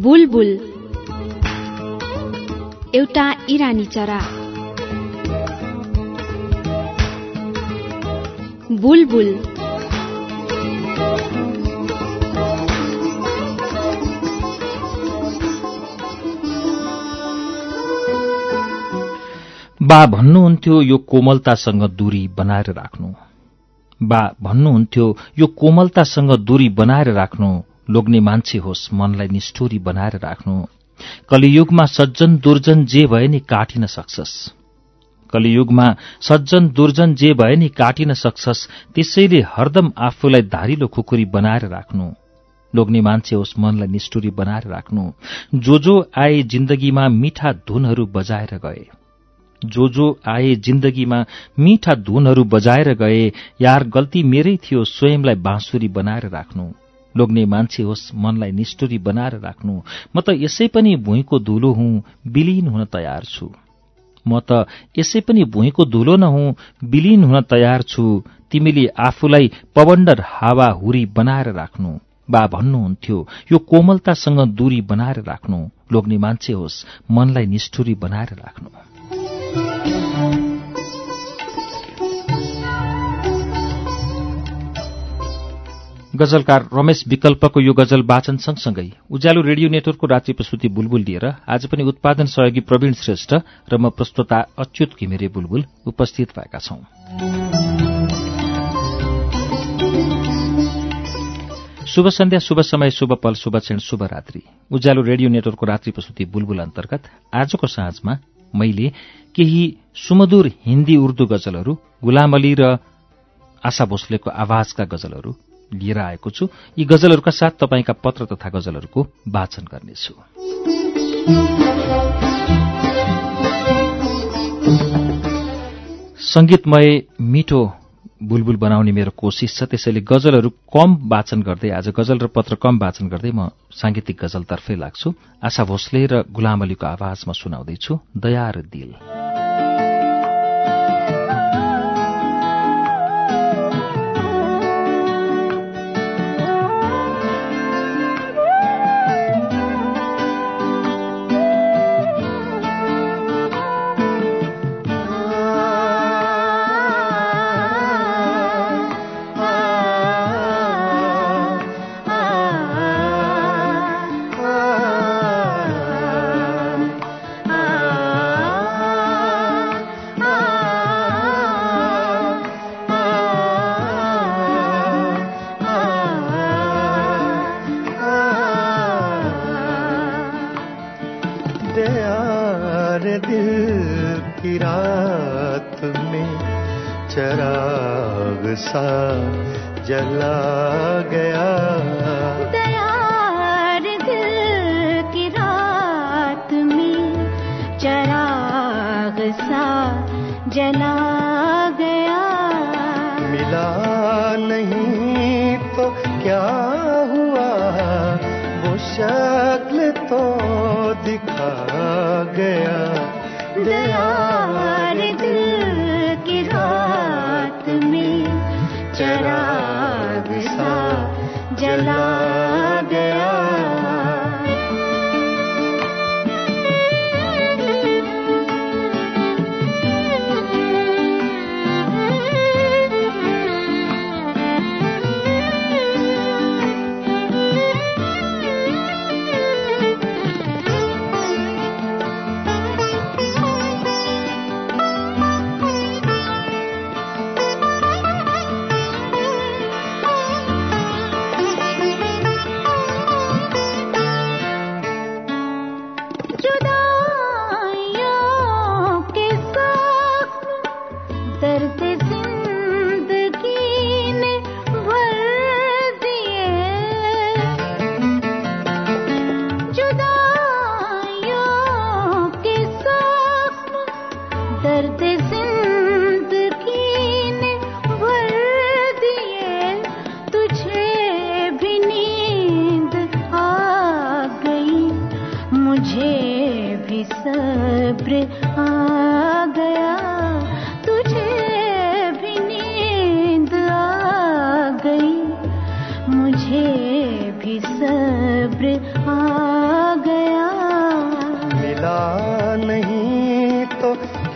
बुलबुल। एउटा इरानी चरा। बुलबुल। बा भन्नुहुन्थ्यो यो कोमलतासँग दूरी बनाएर राख्नु। बा भन्नुहुन्थ्यो यो कोमलतासँग दूरी बनाएर राख्नु लोग्ने मान्छे होस् मनलाई निष्ठुरी बनाएर राख्नु। कलियुगमा सज्जन दुर्जन जे भए नि काटिन सक्छस्। कलियुगमा सज्जन दुर्जन जे भए नि काटिन सक्छस् त्यसैले हरदम आफूलाई धारिलो खुकुरी बनाएर राख्नु। लोग्ने मान्छे होस् मनलाई निष्ठुरी बनाएर राख्नु। जो जो आए जिन्दगीमा मिठा धुनहरू बजाएर गए। जो जो आए जिन्दगीमा मिठा धुनहरू बजाएर गए। यार गल्ती मेरै थियो स्वयंलाई बाँसुरी बनाएर राख्नु। लोग्ने मान्छे होस् मनलाई निष्ठुरी बनाएर राख्नु। म त यसै पनि भुइँको धुलो हुँ विलीन हुन तयार छु। म त यसै पनि भुइँको धुलो न हुँ विलीन हुन तयार छु। तिमीले आफूलाई पवण्डर हावा हुरी बनाएर राख्नु। बा भन्नुहुन्थ्यो यो कोमलतासँग दूरी बनाएर राख्नु। लोग्ने मान्छे होस् मनलाई निष्ठुरी बनाएर राख्नु। गजलकार रमेश विकल्पको यो गजल वाचन सँगसँगै उज्यालो रेडियो नेटवर्कको रात्रि प्रस्तुति बुलबुल लिएर आज पनि उत्पादन सहयोगी प्रवीण श्रेष्ठ र म प्रस्तोता अच्युत घिमिरे बुलबुल उपस्थित भएका छौं। शुभ सन्ध्या शुभ समय शुभ पल शुभ क्षण शुभ रात्रि। उज्यालो रेडियो नेटवर्कको रात्रि प्रस्तुति बुलबुल अन्तर्गत आजको साँझमा मैले केही सुमधुर हिन्दी उर्दू गजलहरू गुलाम अली र आशा भोसलेको आवाजका गजलहरू लिएर आएको छु। यी गजलहरूका साथ तपाईँका पत्र तथा गजलहरूको वाचन गर्नेछु। संगीतमय मिठो बुलबुल बनाउने मेरो कोसिस छ। त्यसैले गजलहरू कम वाचन गर्दै आज गजल र पत्र कम वाचन गर्दै म सांगीतिक गजलतर्फै लाग्छु। आशा भोसले र गुलाम अलीको आवाजमा सुनाउँदैछु। दया र दिल।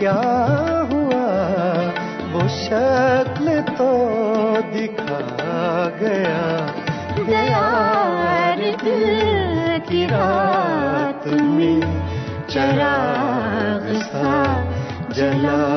क्या हुआ? वो शक्ल तो दिखा गया। गया की रात में। चराग सा जला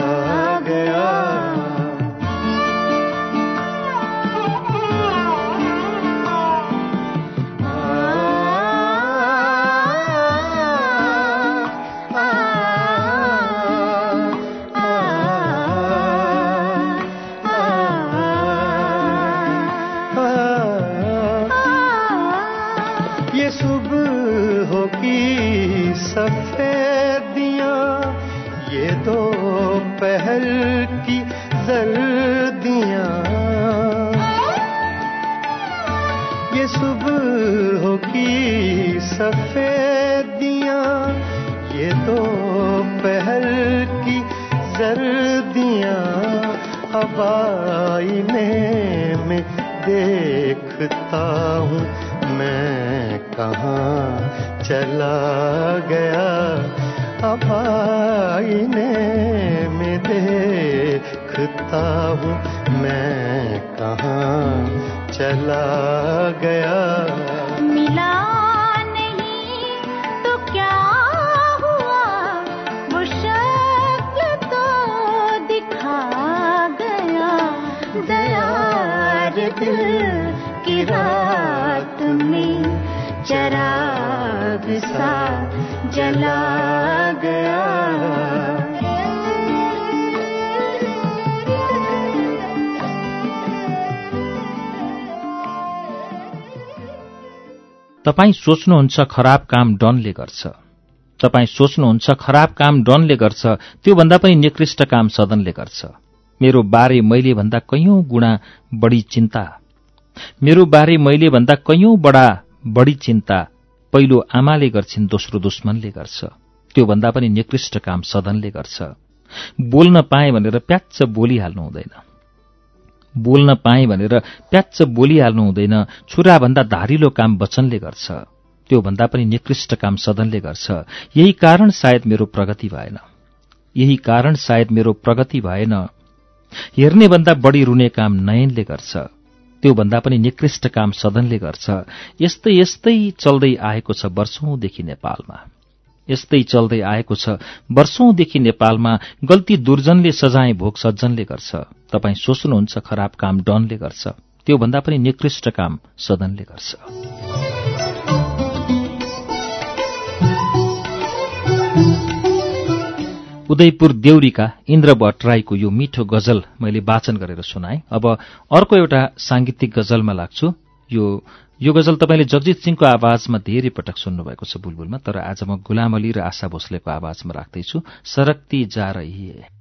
आईने में देखता हूँ, मैं कहाँ चला गया? अब आईने में देखता हूँ, मैं कहाँ चला गया? तपाईँ सोच्नुहुन्छ खराब काम डनले गर्छ। तपाईँ सोच्नुहुन्छ खराब काम डनले गर्छ त्योभन्दा पनि निकृष्ट काम सदनले गर्छ। मेरो बारे मैले भन्दा कैयौं गुणा बढी चिन्ता। मेरो बारे मैले भन्दा कैयौं बडा बढी चिन्ता पहिलो आमाले गर्छिन् दोस्रो दुश्मनले गर्छ। त्योभन्दा पनि निकृष्ट काम सदनले गर्छ। बोल्न पाएँ भनेर प्याच्च बोलिहाल्नु हुँदैन। बोल्न पाएँ भनेर प्याच्च बोलिहाल्नु हुँदैन। छुराभन्दा धारिलो काम वचनले गर्छ। त्योभन्दा पनि निकृष्ट काम सदनले गर्छ। यही कारण सायद मेरो प्रगति भएन। यही कारण सायद मेरो प्रगति भएन। हेर्ने भन्दा बढी रुने काम नयनले गर्छ। त्योभन्दा पनि निकृष्ट काम सदनले गर्छ। यस्तै यस्तै चल्दै आएको छ वर्षौंदेखि नेपालमा। यस्तै चल्दै आएको छ वर्षौंदेखि नेपालमा गल्ती दुर्जनले सजाय भोग सज्जनले गर्छ। तपाईँ सोच्नुहुन्छ खराब काम डनले गर्छ। त्योभन्दा पनि निकृष्ट काम सदनले गर्छ। उदयपुर देउरीका इन्द्र भट्टराईको यो मिठो गजल मैले वाचन गरेर सुनाएँ। अब अर्को एउटा सांगीतिक गजलमा लाग्छु। यो यो गजल तपाईँले जगजित सिंहको आवाजमा धेरै पटक सुन्नुभएको छ बुलबुलमा तर आज म गुलाम अली र आशा भोसलेको आवाजमा राख्दैछु। सरक्ती जा रही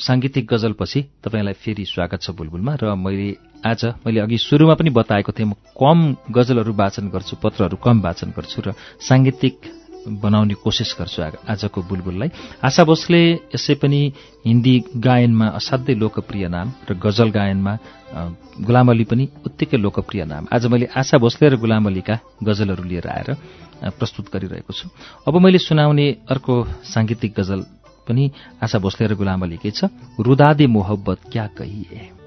साङ्गीतिक गजलपछि तपाईँलाई फेरि स्वागत छ बुलबुलमा र मैले आज मैले अघि सुरुमा पनि बताएको थिएँ म कम गजलहरू वाचन गर्छु पत्रहरू कम वाचन गर्छु र साङ्गीतिक बनाउने कोसिस गर्छु आजको बुलबुललाई। आशा भोसले यसै पनि हिन्दी गायनमा असाध्यै लोकप्रिय नाम र गजल गायनमा गुलाम अली पनि उत्तिकै लोकप्रिय नाम। आज मैले आशा भोसले र गुलाम अलीका गजलहरू लिएर आएर प्रस्तुत गरिरहेको छु। अब मैले सुनाउने अर्को साङ्गीतिक गजल पनि आशा भोसले र गुलाम अलीकै छ रुदादे मोहब्बत क्या कहिए?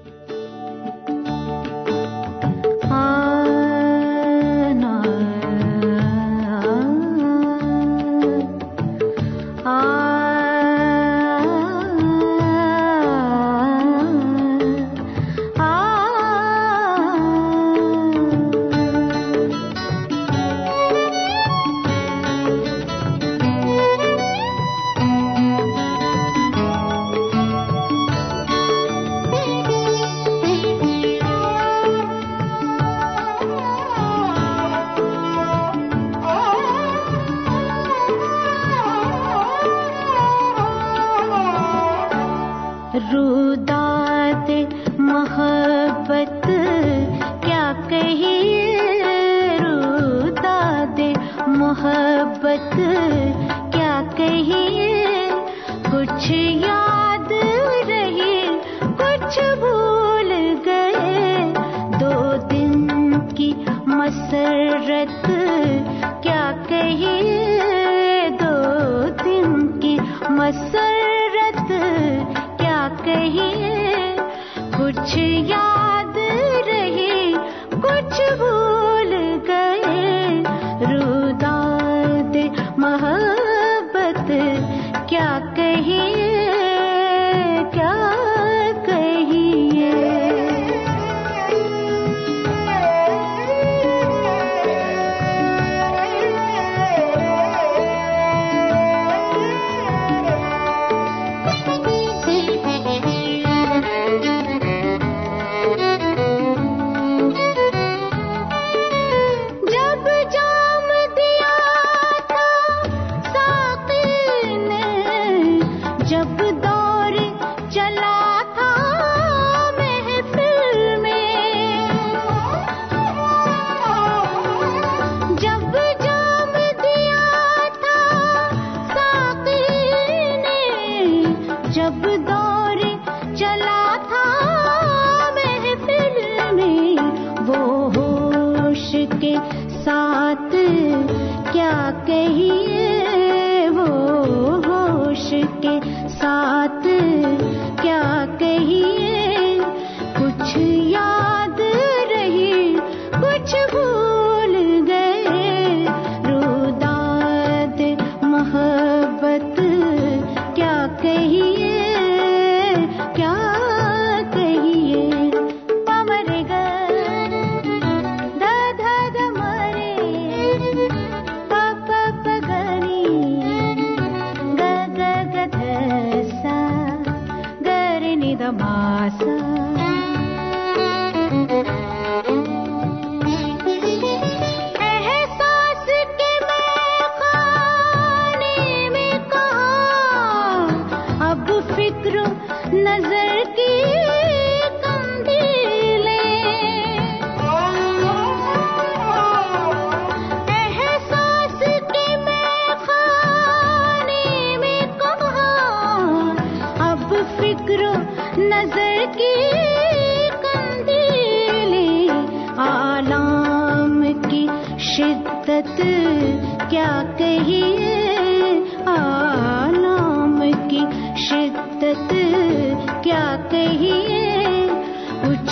चाहिए कुछ याद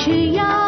需要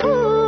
Oh.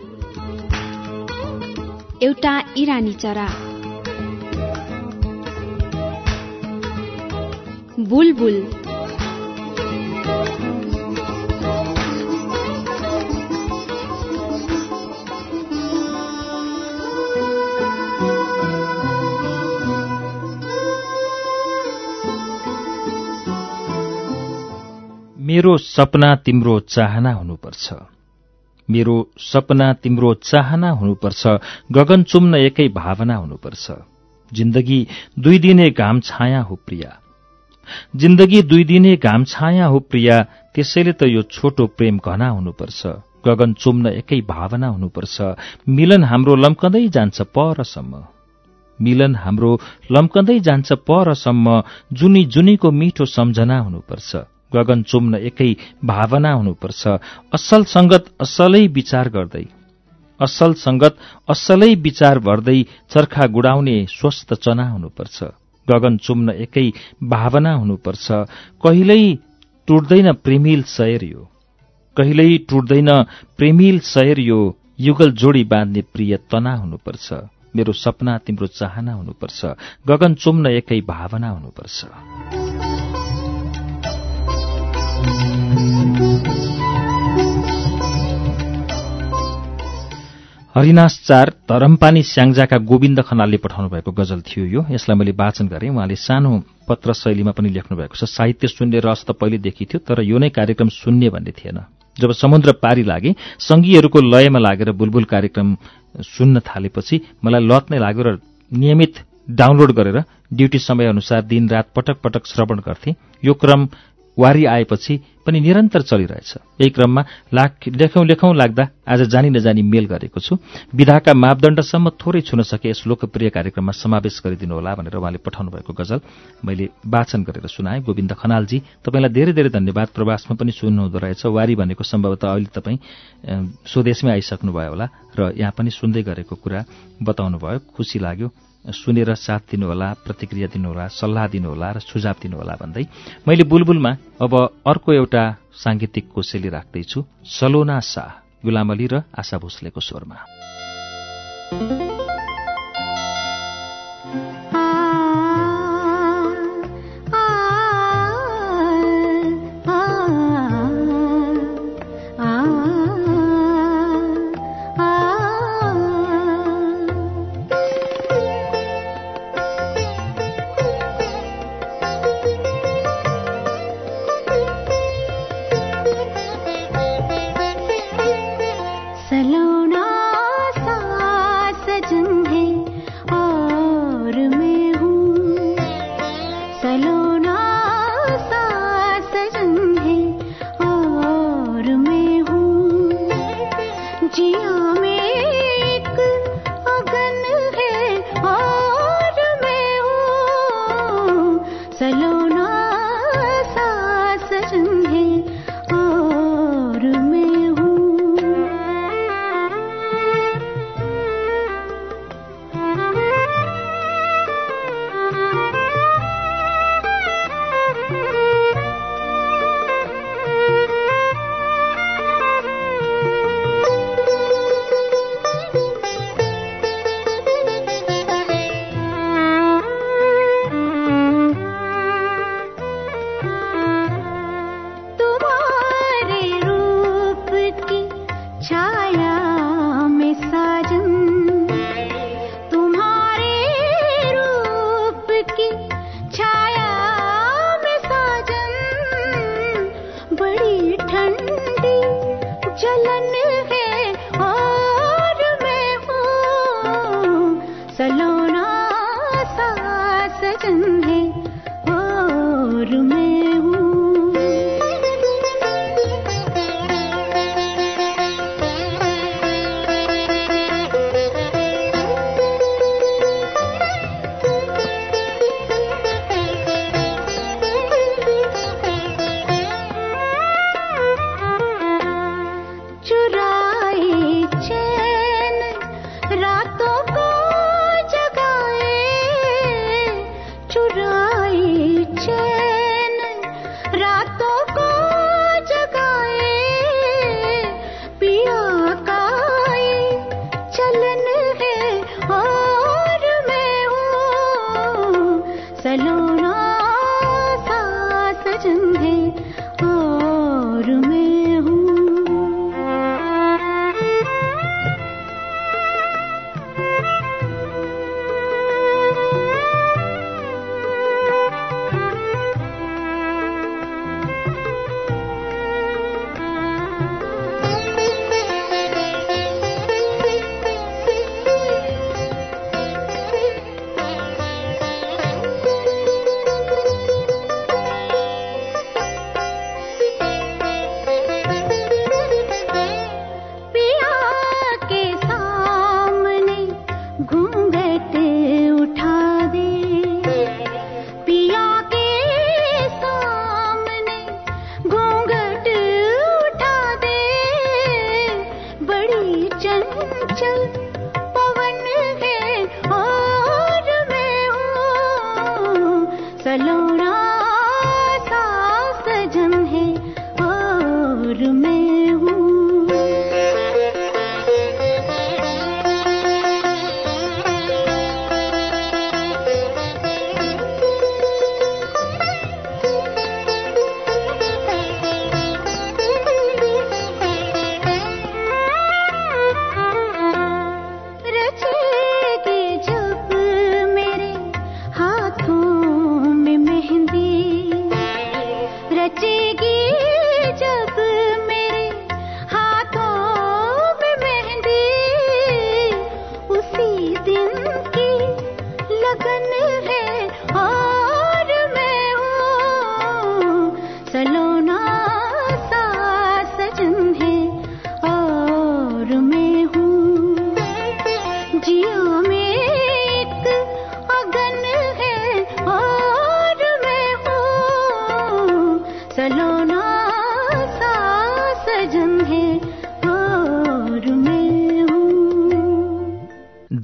एउटा इरानी चरा। बुलबुल। मेरो सपना तिम्रो चाहना हुनुपर्छ। मेरो सपना तिम्रो चाहना हुनुपर्छ गगन चुम्न एकै भावना हुनुपर्छ। जिन्दगी दुई दिने घाम छाया हो प्रिया। जिन्दगी दुई दिने घाम छाया हो प्रिया त्यसैले त यो छोटो प्रेम घना हुनुपर्छ। गगन चुम्न एकै भावना हुनुपर्छ। मिलन हाम्रो लम्कँदै जान्छ परसम्म। मिलन हाम्रो लम्कँदै जान्छ परसम्म जुनी जुनीको मिठो सम्झना हुनुपर्छ। गगन चुम्न एकै भावना हुनुपर्छ। असल संगत असलै विचार गर्दै असल संगत असलै विचार भर्दै चर्खा गुडाउने स्वस्थ चना हुनुपर्छ। गगन चुम्न एकै भावना हुनुपर्छ। कहिल्यै टुट्दैन प्रेमिल शयर यो। कहिल्यै टुट्दैन प्रेमिल शयर यो युगल जोडी बाँध्ने प्रिय तना हुनुपर्छ। मेरो सपना तिम्रो चाहना हुनुपर्छ। गगन चुम्न एकै भावना हुनुपर्छ। हरिनाश चार धरमपानी स्याङ्जाका गोविन्द खनालले पठाउनु भएको गजल थियो यो। यसलाई मैले वाचन गरेँ। उहाँले सानो पत्र शैलीमा पनि लेख्नु भएको छ। साहित्य सुन्ने रस त पहिलेदेखि थियो तर यो नै कार्यक्रम सुन्ने भन्ने थिएन। जब समुद्र पारी लागे सङ्गीहरूको लयमा लागेर बुलबुल कार्यक्रम सुन्न थालेपछि मलाई लत नै लाग्यो र नियमित डाउनलोड गरेर ड्युटी समयअनुसार दिनरात पटक पटक श्रवण गर्थे। यो क्रम वारी आएपछि पनि निरन्तर चलिरहेछ। यही क्रममा लाख लेखौं लेखौं लाग्दा आज जानी नजानी मेल गरेको छु। विधाका मापदण्डसम्म थोरै छुन सके यस लोकप्रिय कार्यक्रममा समावेश गरिदिनुहोला भनेर उहाँले पठाउनु भएको गजल मैले वाचन गरेर सुनाएँ। गोविन्द खनालजी तपाईँलाई धेरै धेरै धन्यवाद। प्रवासमा पनि सुन्नुहुँदो रहेछ। वारी भनेको सम्भवतः अहिले तपाईँ स्वदेशमै आइसक्नुभयो होला र यहाँ पनि सुन्दै गरेको कुरा बताउनु भयो खुसी लाग्यो। सुनेर साथ दिनुहोला प्रतिक्रिया दिनुहोला सल्लाह दिनुहोला र सुझाव दिनुहोला भन्दै मैले बुलबुलमा अब अर्को एउटा साङ्गीतिक कोसेली राख्दैछु सलोना शाह गुलाम अली र आशा भोसलेको स्वरमा।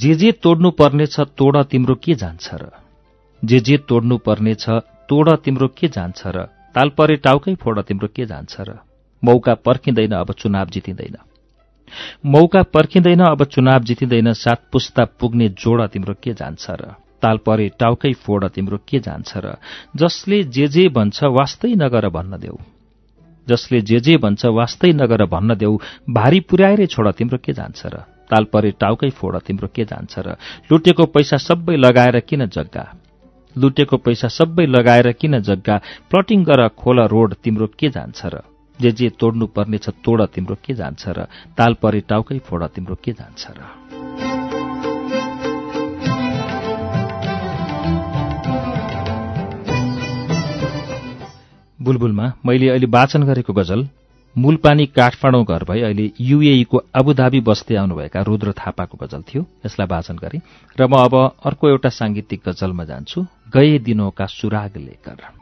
जे जे तोड्नु पर्नेछ तोड तिम्रो के जान्छ र? जे जे तोड्नु पर्नेछ तोड तिम्रो के जान्छ र? ताल परे टाउकै फोड तिम्रो के जान्छ र? मौका पर्खिँदैन अब चुनाव जितिँदैन। मौका पर्खिँदैन अब चुनाव जितिँदैन सात पुस्ता पुग्ने जोड तिम्रो के जान्छ र? ताल परे टाउकै फोड तिम्रो के जान्छ र? जसले जे जे भन्छ वास्तै नगर भन्न देऊ। जसले जे जे भन्छ वास्तै नगर भन्न देऊ भारी पुर्याएरै छोड तिम्रो के जान्छ र? ताल परे टाउकै फोड तिम्रो के जान्छ र लुटेको पैसा सबै लगाएर किन जग्गा? लुटेको पैसा सबै लगाएर किन जग्गा? प्लटिङ गर खोल रोड तिम्रो के जान्छ र? जे जे तोड्नु पर्नेछ तोड तिम्रो के जान्छ र? ताल परे टाउकै फोड तिम्रो के जान्छ र? बुलबुलमा मैले अहिले वाचन गरेको गजल मूलपानी काठमाडौँ घर भई अहिले युएईको अबुधाबी बस्दै आउनुभएका रुद्र थापाको गजल थियो। यसलाई वाचन गरे र म अब अर्को एउटा सांगीतिक गजलमा जान्छु। गए दिनोका सुराग लेकर।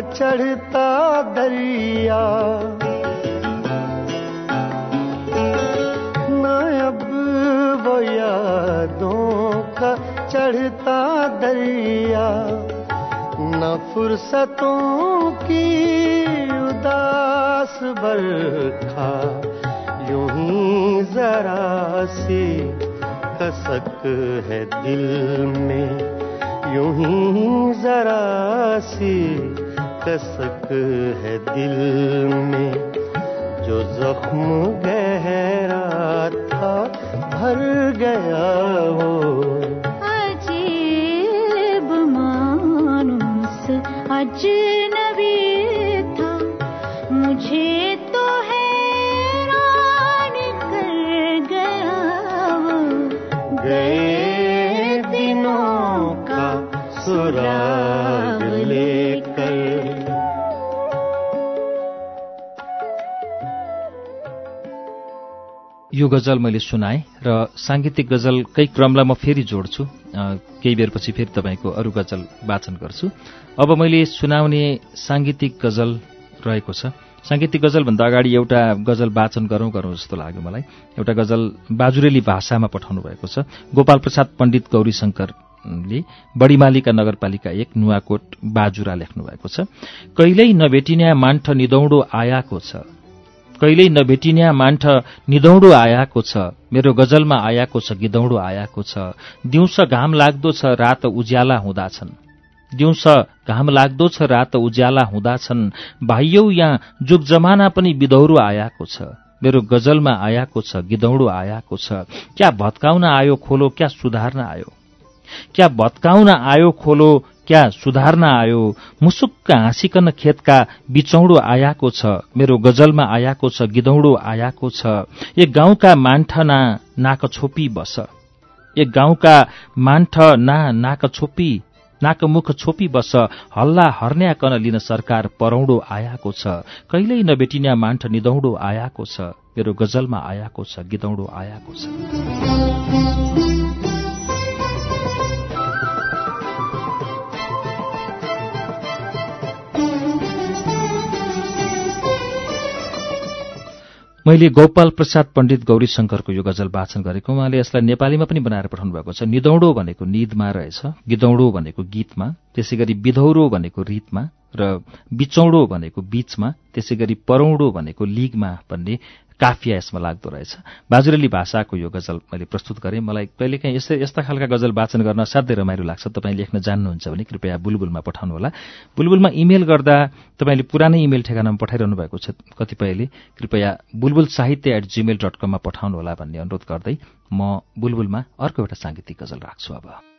चढ़ता दरिया। ना अब वो यादों का चढ़ता दरिया, न फुर्सतों की उदास बरखा, यूँ ही जरा सी कसक है दिल में, यूँ ही जरा सी कसक है दिल में जो जख्म गहरा था भर गया वो। अजीब मानुस अजनबी यो गजल मैले सुनाएँ र साङ्गीतिक गजलकै क्रमलाई म फेरि जोड्छु। केही बेरपछि फेरि तपाईँको अरू गजल वाचन गर्छु। अब मैले सुनाउने साङ्गीतिक गजल रहेको छ। साङ्गीतिक गजलभन्दा अगाडि एउटा गजल वाचन गरौँ गरौँ जस्तो लाग्यो मलाई। एउटा गजल बाजुरेली भाषामा पठाउनु भएको छ। गोपाल प्रसाद पण्डित गौरीशङ्करले बडीमालिका नगरपालिका एक नुवाकोट बाजुरा लेख्नु भएको छ। कहिल्यै नभेटिन्या मान्ठ निदौडो आयाको छ। कहिल्यै नभेटिन्या मान्ठ निदौडो आयाको छ। मेरो गजलमा आयाको छ गिदौडो आयाको छ। दिउँस घाम लाग्दो छ रात उज्याला हुँदाछन्। दिउँस घाम लाग्दो छ रात उज्याला हुँदाछन्। भाइयौ यहाँ जुग जमाना पनि बिदौरो आयाको छ। मेरो गजलमा आयाको छ गिदौडो आयाको छ। क्या भत्काउन आयो खोलो क्या सुधार्न आयो? क्या भत्काउन आयो खोलो क्या सुधार्न आयो? मुसुक्क हाँसिकन खेतका बिचौडो आयाको छ मेरो गजलमा आयाको छ गिदौडो आयाको छ। एक गाउँका मान्ठ ना नाक छोपी बस। एक गाउँका मान्ठ ना नाक छोपी नाक मुख छोपी बस। हल्ला हर्न्याकन लिन सरकार परौडो आयाको छ। कहिल्यै नभेटिन्या मान्ठ निदौडो आयाको छ। मेरो गजलमा आयाको छ गिदौडो आयाको छ। मैले गोपाल प्रसाद पण्डित गौरीशङ्करको यो गजल वाचन गरेको उहाँले यसलाई नेपालीमा पनि बनाएर पठाउनु भएको छ। निदौडो भनेको निदमा रहेछ गिदौडो भनेको गीतमा त्यसै गरी बिधौरो भनेको रीतमा र बिचौडो भनेको बीचमा त्यसै गरी परौडो भनेको लिगमा भन्ने काफिया यसमा लाग्दो रहेछ। बाजुरेली भाषाको यो गजल मैले प्रस्तुत गरेँ। मलाई कहिलेकाहीँ यस्तै यस्ता खालका गजल वाचन गर्न असाध्यै रमाइलो लाग्छ। तपाईँ लेख्न जान्नुहुन्छ भने कृपया बुलबुलमा पठाउनुहोला। बुलबुलमा इमेल गर्दा तपाईँले पुरानै इमेल ठेगानामा पठाइरहनु भएको छ। कतिपयले कृपया बुलबुल साहित्य एट जीमेल डट कममा पठाउनुहोला भन्ने अनुरोध गर्दै म बुलबुलमा अर्को एउटा साङ्गीतिक गजल राख्छु अब।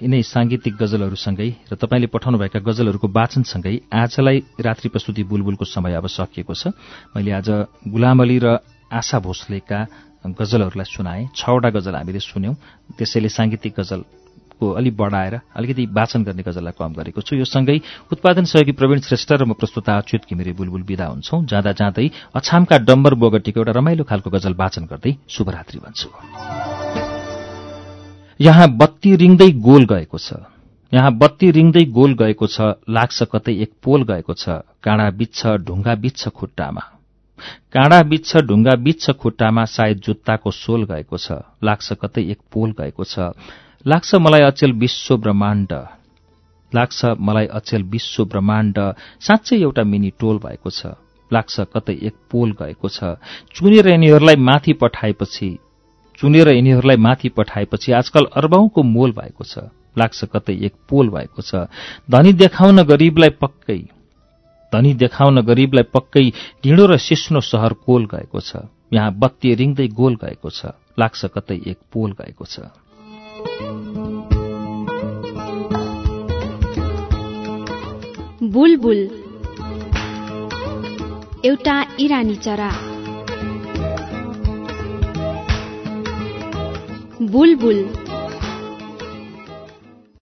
यिनै साङ्गीतिक गजलहरूसँगै र तपाईँले पठाउनुभएका गजलहरूको वाचनसँगै आजलाई रात्रि प्रस्तुति बुलबुलको समय अब सकिएको छ। मैले आज गुलाम अली र आशा भोसलेका गजलहरूलाई सुनाएँ। छवटा गजल हामीले सुन्यौं। त्यसैले साङ्गीतिक गजलको अलि बढाएर अलिकति वाचन गर्ने गजललाई कम गरेको छु। यो सँगै उत्पादन सहयोगी प्रवीण श्रेष्ठ र म प्रस्तुता अच्युत घिमिरे बुलबुल विदा हुन्छौं। जाँदा जाँदै अछामका डम्बर बोगटीको एउटा रमाइलो खालको गजल वाचन गर्दै शुभरात्रि भन्छु। यहाँ बत्ती रिङ्दै गोल गएको छ। यहाँ बत्ती रिङ्दै गोल गएको छ लाग्छ कतै एक पोल गएको छ काँडा बिच्छ ढुङ्गा बिच्छ खुट्टामा। काँडा बिच्छ ढुङ्गा बिच्छ खुट्टामा सायद जुत्ताको सोल गएको छ लाग्छ कतै एक पोल गएको छ। लाग्छ मलाई अचेल विश्व ब्रह्माण्ड लाग्छ मलाई अचेल विश्व ब्रह्माण्ड साँच्चै एउटा मिनी टोल भएको छ। लाग्छ कतै एक पोल गएको छ। चुनेर यिनीहरूलाई माथि पठाएपछि चुनेर यिनीहरूलाई माथि पठाएपछि आजकल अर्बाउँको मोल भएको छ। लाग्छ कतै एक पोल भएको छ। धनी देखाउन गरीबलाई पक्कै धनी देखाउन गरीबलाई पक्कै ढिँडो र सिस्नो सहर कोल गएको छ। यहाँ बत्ती रिङ्दै गोल गएको छ। लाग्छ कतै एक पोल गएको छ। एउटा इरानी चरा। बुलबुल।